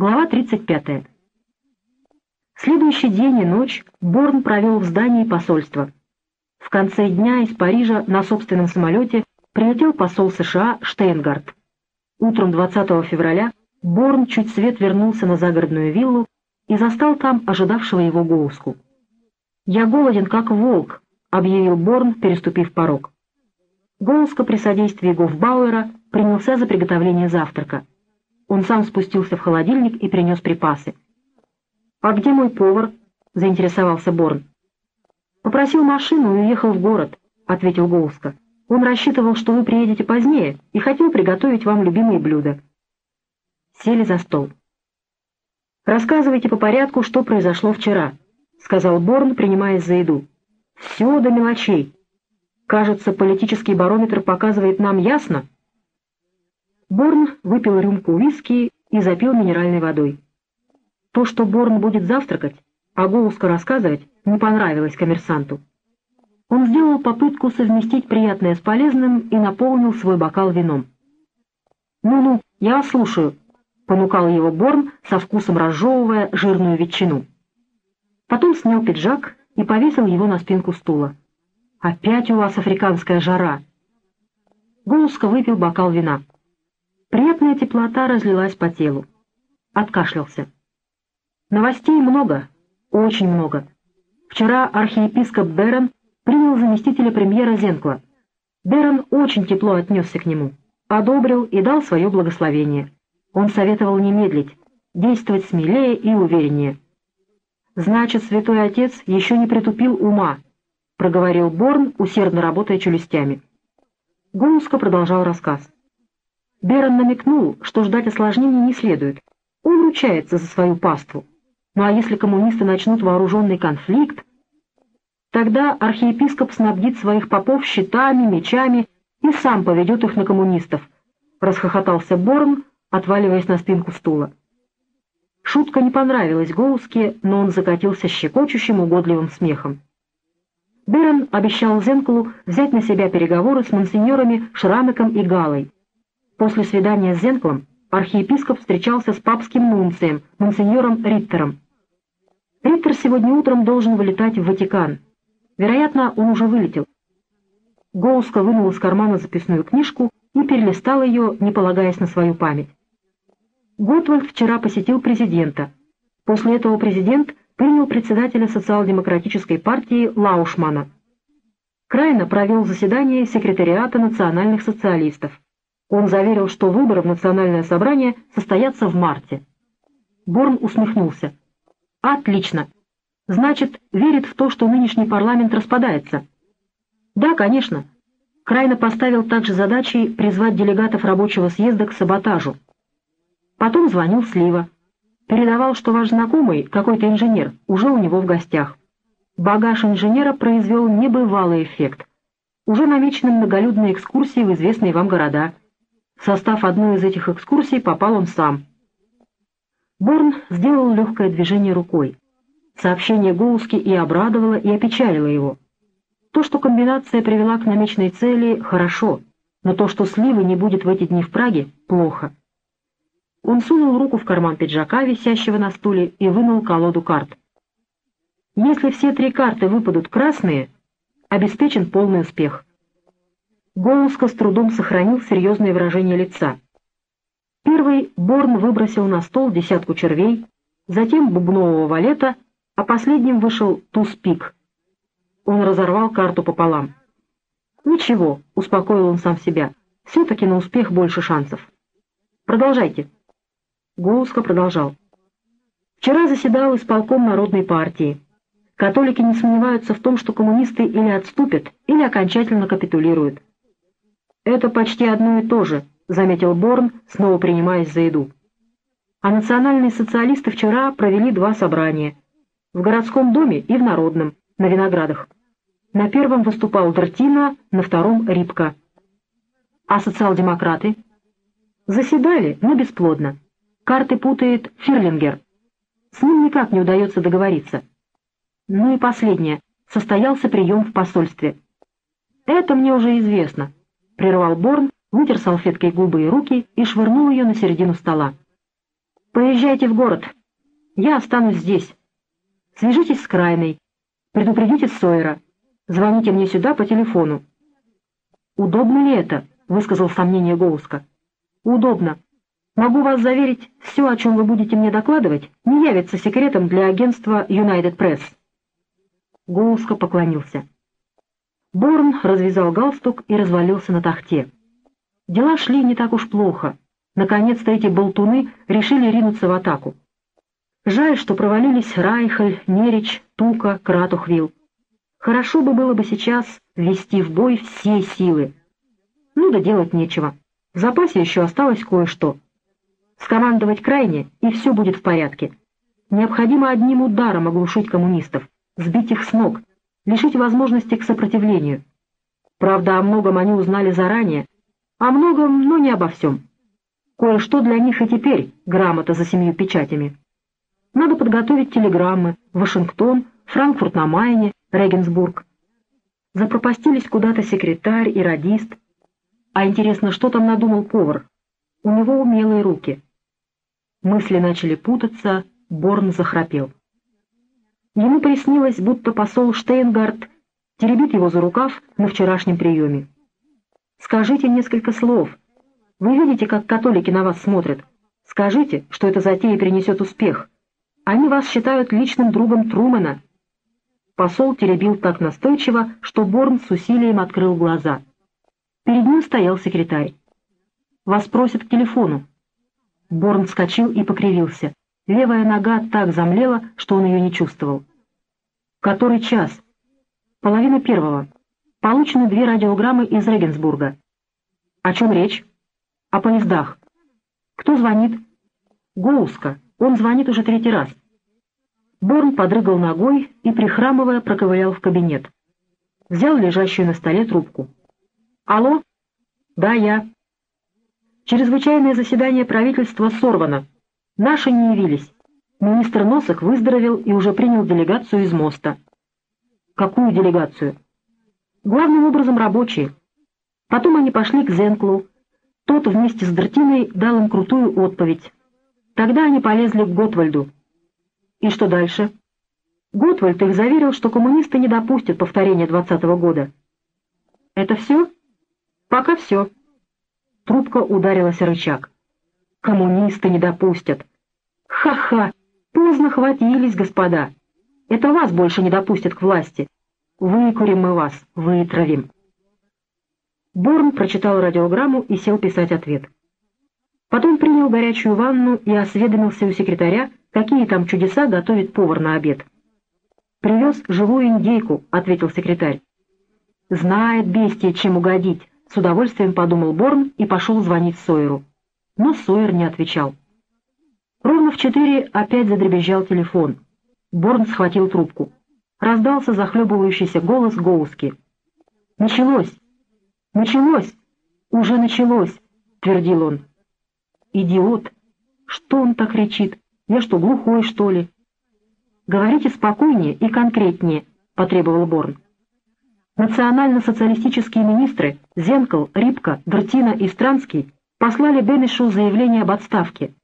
Глава 35. Следующий день и ночь Борн провел в здании посольства. В конце дня из Парижа на собственном самолете прилетел посол США Штейнгард. Утром 20 февраля Борн чуть свет вернулся на загородную виллу и застал там ожидавшего его Гоуску. «Я голоден, как волк», — объявил Борн, переступив порог. Гоуска при содействии Гофбауэра принялся за приготовление завтрака. Он сам спустился в холодильник и принес припасы. «А где мой повар?» — заинтересовался Борн. «Попросил машину и уехал в город», — ответил Гоуска. «Он рассчитывал, что вы приедете позднее и хотел приготовить вам любимые блюда». Сели за стол. «Рассказывайте по порядку, что произошло вчера», — сказал Борн, принимаясь за еду. «Все до мелочей. Кажется, политический барометр показывает нам ясно». Борн выпил рюмку виски и запил минеральной водой. То, что Борн будет завтракать, а Гоуска рассказывать, не понравилось коммерсанту. Он сделал попытку совместить приятное с полезным и наполнил свой бокал вином. «Ну-ну, я слушаю», — понукал его Борн, со вкусом разжевывая жирную ветчину. Потом снял пиджак и повесил его на спинку стула. «Опять у вас африканская жара!» Гоуска выпил бокал вина. Приятная теплота разлилась по телу. Откашлялся. Новостей много, очень много. Вчера архиепископ Берон принял заместителя премьера Зенкла. Берон очень тепло отнесся к нему, одобрил и дал свое благословение. Он советовал не медлить, действовать смелее и увереннее. «Значит, святой отец еще не притупил ума», — проговорил Борн, усердно работая челюстями. Гунска продолжал рассказ. Берон намекнул, что ждать осложнений не следует. Он ручается за свою паству. Ну а если коммунисты начнут вооруженный конфликт, тогда архиепископ снабдит своих попов щитами, мечами и сам поведет их на коммунистов, — расхохотался Борн, отваливаясь на спинку стула. Шутка не понравилась Гоуске, но он закатился щекочущим угодливым смехом. Берн обещал Зенклу взять на себя переговоры с монсеньорами Шрамеком и Галой. После свидания с Зенклом архиепископ встречался с папским нунцием, монсеньором Риттером. Риттер сегодня утром должен вылетать в Ватикан. Вероятно, он уже вылетел. Гоуска вынул из кармана записную книжку и перелистал ее, не полагаясь на свою память. Готвальд вчера посетил президента. После этого президент принял председателя социал-демократической партии Лаушмана. Крайно провел заседание секретариата национальных социалистов. Он заверил, что выборы в национальное собрание состоятся в марте. Борн усмехнулся. Отлично. Значит, верит в то, что нынешний парламент распадается. Да, конечно. Крайно поставил также задачей призвать делегатов рабочего съезда к саботажу. Потом звонил Слива. Передавал, что ваш знакомый, какой-то инженер, уже у него в гостях. Багаж инженера произвел небывалый эффект. Уже намечены многолюдные экскурсии в известные вам города. В состав одной из этих экскурсий попал он сам. Борн сделал легкое движение рукой. Сообщение Гоуски и обрадовало, и опечалило его. То, что комбинация привела к намеченной цели, хорошо, но то, что сливы не будет в эти дни в Праге, плохо. Он сунул руку в карман пиджака, висящего на стуле, и вынул колоду карт. Если все три карты выпадут красные, обеспечен полный успех. Гоуска с трудом сохранил серьезное выражение лица. Первый Борн выбросил на стол десятку червей, затем бубнового валета, а последним вышел туз-пик. Он разорвал карту пополам. «Ничего», — успокоил он сам себя, — «все-таки на успех больше шансов». «Продолжайте». Гоуска продолжал. «Вчера заседал исполком Народной партии. Католики не сомневаются в том, что коммунисты или отступят, или окончательно капитулируют. Это почти одно и то же», — заметил Борн, снова принимаясь за еду. А национальные социалисты вчера провели два собрания. В городском доме и в народном, на Виноградах. На первом выступал Дертина, на втором — Рипка. А социал-демократы? Заседали, но бесплодно. Карты путает Фирлингер. С ним никак не удается договориться. Ну и последнее. Состоялся прием в посольстве. «Это мне уже известно», — прервал Борн, вытер салфеткой губы и руки и швырнул ее на середину стола. «Поезжайте в город. Я останусь здесь. Свяжитесь с Крайной. Предупредите Сойера. Звоните мне сюда по телефону». «Удобно ли это?» — высказал сомнение Гоуска. «Удобно. Могу вас заверить, все, о чем вы будете мне докладывать, не явится секретом для агентства United Press». Гоуска поклонился. Борн развязал галстук и развалился на тахте. Дела шли не так уж плохо. Наконец-то эти болтуны решили ринуться в атаку. Жаль, что провалились Райхель, Нерич, Тука, Кратухвилл. Хорошо бы было бы сейчас ввести в бой все силы. Ну да делать нечего. В запасе еще осталось кое-что. Скомандовать крайне, и все будет в порядке. Необходимо одним ударом оглушить коммунистов, сбить их с ног, лишить возможности к сопротивлению. Правда, о многом они узнали заранее, о многом, но не обо всем. Кое-что для них и теперь грамота за семью печатями. Надо подготовить телеграммы Вашингтон, Франкфурт на Майне, Регенсбург. Запропастились куда-то секретарь и радист. А интересно, что там надумал повар? У него умелые руки. Мысли начали путаться, Борн захрапел. Ему приснилось, будто посол Штейнгард теребит его за рукав на вчерашнем приеме. «Скажите несколько слов. Вы видите, как католики на вас смотрят. Скажите, что эта затея принесет успех. Они вас считают личным другом Трумэна». Посол теребил так настойчиво, что Борн с усилием открыл глаза. Перед ним стоял секретарь. «Вас просят к телефону». Борн вскочил и покривился. Левая нога так замлела, что он ее не чувствовал. «Который час?» «Половина первого. Получены две радиограммы из Регенсбурга». «О чем речь?» «О поездах». «Кто звонит?» «Гоуска. Он звонит уже третий раз». Борн подрыгал ногой и, прихрамывая, проковырял в кабинет. Взял лежащую на столе трубку. «Алло?» «Да, я». Чрезвычайное заседание правительства сорвано. Наши не явились. Министр Носок выздоровел и уже принял делегацию из моста. Какую делегацию? Главным образом рабочие. Потом они пошли к Зенклу. Тот вместе с Дартиной дал им крутую отповедь. Тогда они полезли к Готвальду. И что дальше? Готвальд их заверил, что коммунисты не допустят повторения двадцатого года. Это все? Пока все. Трубка ударилась о рычаг. «Коммунисты не допустят!» «Ха-ха! Поздно хватились, господа! Это вас больше не допустят к власти! Выкурим мы вас, вытравим!» Борн прочитал радиограмму и сел писать ответ. Потом принял горячую ванну и осведомился у секретаря, какие там чудеса готовит повар на обед. «Привез живую индейку», — ответил секретарь. «Знает бестия, чем угодить», с удовольствием подумал Борн и пошел звонить Сойеру. Но Сойер не отвечал. Ровно в четыре опять задребезжал телефон. Борн схватил трубку. Раздался захлебывающийся голос Гоуски. «Началось! Началось! Уже началось!» — твердил он. «Идиот! Что он так кричит? Я что, глухой, что ли?» «Говорите спокойнее и конкретнее», — потребовал Борн. Национально-социалистические министры Зенкл, Рипка, Дертина и Странский послали Бенешу заявление об отставке.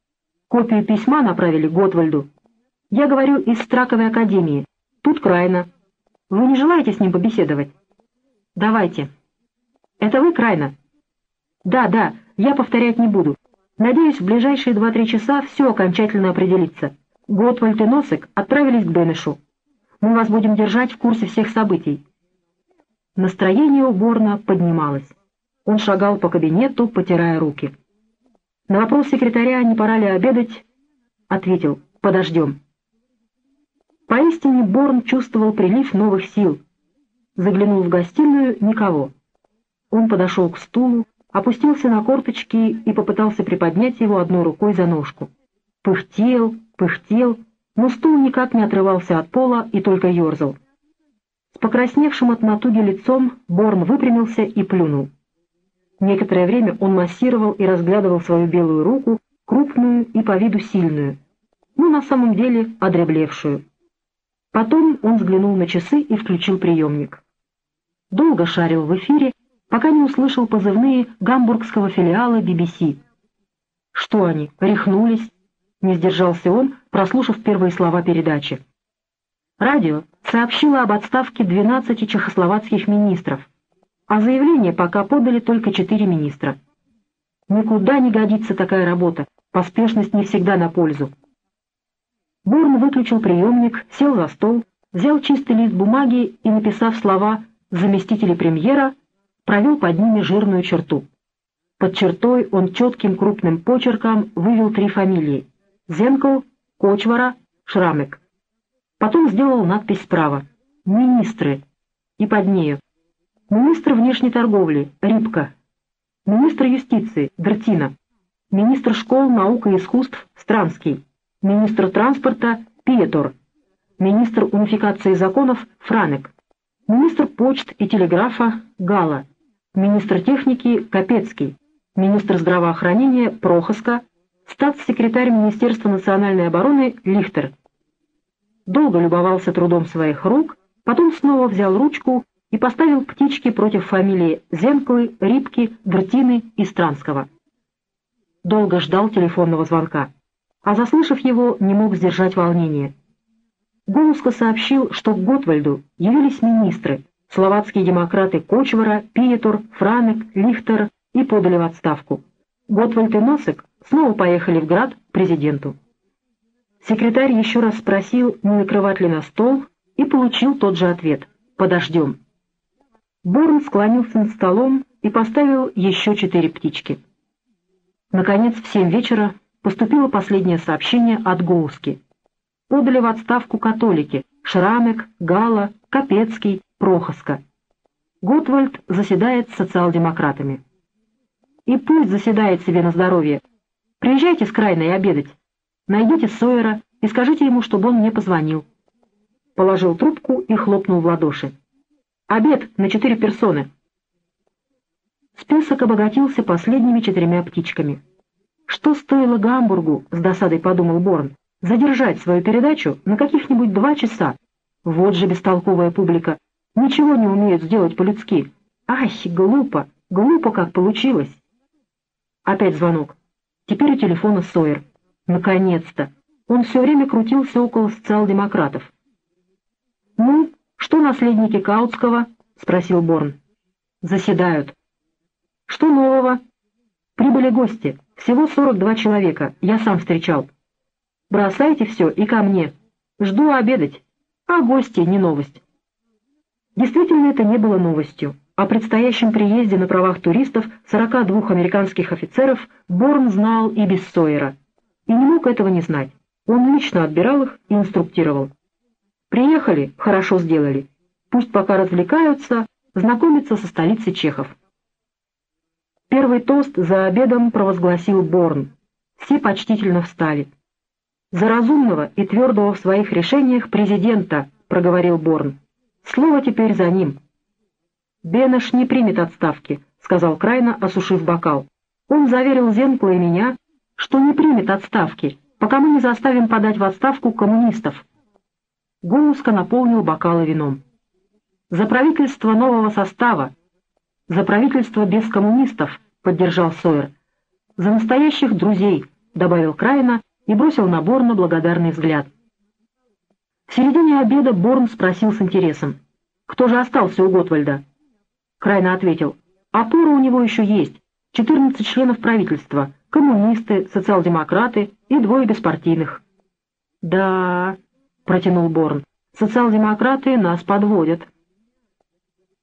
Копию письма направили Готвальду. Я говорю из Страковой академии. Тут Крайна. Вы не желаете с ним побеседовать? Давайте. Это вы, Крайна? Да, да, я повторять не буду. Надеюсь, в ближайшие два-три часа все окончательно определится. Готвальд и Носик отправились к Бенешу. Мы вас будем держать в курсе всех событий. Настроение у Борна поднималось. Он шагал по кабинету, потирая руки. На вопрос секретаря, не пора ли обедать, ответил «подождем». Поистине Борн чувствовал прилив новых сил. Заглянул в гостиную — никого. Он подошел к стулу, опустился на корточки и попытался приподнять его одной рукой за ножку. Пыхтел, пыхтел, но стул никак не отрывался от пола и только ерзал. С покрасневшим от натуги лицом Борн выпрямился и плюнул. Некоторое время он массировал и разглядывал свою белую руку, крупную и по виду сильную, но на самом деле одреблевшую. Потом он взглянул на часы и включил приемник. Долго шарил в эфире, пока не услышал позывные гамбургского филиала BBC. Что они, рехнулись? не сдержался он, прослушав первые слова передачи. Радио сообщило об отставке 12 чехословацких министров, а заявление пока подали только четыре министра. Никуда не годится такая работа, поспешность не всегда на пользу. Борн выключил приемник, сел за стол, взял чистый лист бумаги и, написав слова «заместители премьера», провел под ними жирную черту. Под чертой он четким крупным почерком вывел три фамилии — Зенкл, Кочвара, Шрамек. Потом сделал надпись справа «Министры» и под нею «Министр внешней торговли, Рибка», министр юстиции, Дертина, министр школ, наук и искусств, Странский, министр транспорта, Пиетор, министр унификации законов, Франек, министр почт и телеграфа, Гала, министр техники, Капецкий, министр здравоохранения Прохоска, статс-секретарь Министерства национальной обороны Лихтер. Долго любовался трудом своих рук, потом снова взял ручку и поставил птички против фамилии Зенклы, Рибки, Гртины и Странского. Долго ждал телефонного звонка, а заслышав его, не мог сдержать волнение. Голуско сообщил, что к Готвальду явились министры, словацкие демократы Кочвара, Пиетур, Франек, Лихтер, и подали в отставку. Готвальд и Носик снова поехали в град к президенту. Секретарь еще раз спросил, не накрывать ли на стол, и получил тот же ответ «Подождем». Борн склонился над столом и поставил еще четыре птички. Наконец, в семь вечера поступило последнее сообщение от Гоуски. Подали в отставку католики Шрамек, Гала, Капецкий, Прохоска. Готвальд заседает с социал-демократами. И пусть заседает себе на здоровье. Приезжайте с Крайной обедать. Найдите Сойера и скажите ему, чтобы он мне позвонил. Положил трубку и хлопнул в ладоши. Обед на четыре персоны. Список обогатился последними четырьмя птичками. Что стоило Гамбургу, с досадой подумал Борн, задержать свою передачу на каких-нибудь два часа? Вот же бестолковая публика. Ничего не умеют сделать по-людски. Ай, глупо, глупо как получилось. Опять звонок. Теперь у телефона Сойер. Наконец-то! Он все время крутился около социал-демократов. «Ну, что наследники Каутского?» — спросил Борн. «Заседают». «Что нового?» «Прибыли гости. Всего 42 человека. Я сам встречал. Бросайте все и ко мне. Жду обедать. А гости — не новость». Действительно, это не было новостью. О предстоящем приезде на правах туристов 42 американских офицеров Борн знал и без Сойера. И не мог этого не знать. Он лично отбирал их и инструктировал. Приехали, хорошо сделали. Пусть пока развлекаются, знакомятся со столицей чехов. Первый тост за обедом провозгласил Борн. Все почтительно встали. «За разумного и твердого в своих решениях президента», — проговорил Борн. «Слово теперь за ним». «Бенеш не примет отставки», — сказал Крайна, осушив бокал. «Он заверил Зенкла и меня, что не примет отставки, пока мы не заставим подать в отставку коммунистов». Гулуска наполнил бокалы вином. «За правительство нового состава! За правительство без коммунистов!» — поддержал Сойер. «За настоящих друзей!» — добавил Крайна и бросил на Борна благодарный взгляд. В середине обеда Борн спросил с интересом. «Кто же остался у Готвальда?» Крайно ответил, опора у него еще есть, 14 членов правительства, коммунисты, социал-демократы и двое беспартийных. «Да», — протянул Борн, — «социал-демократы нас подводят».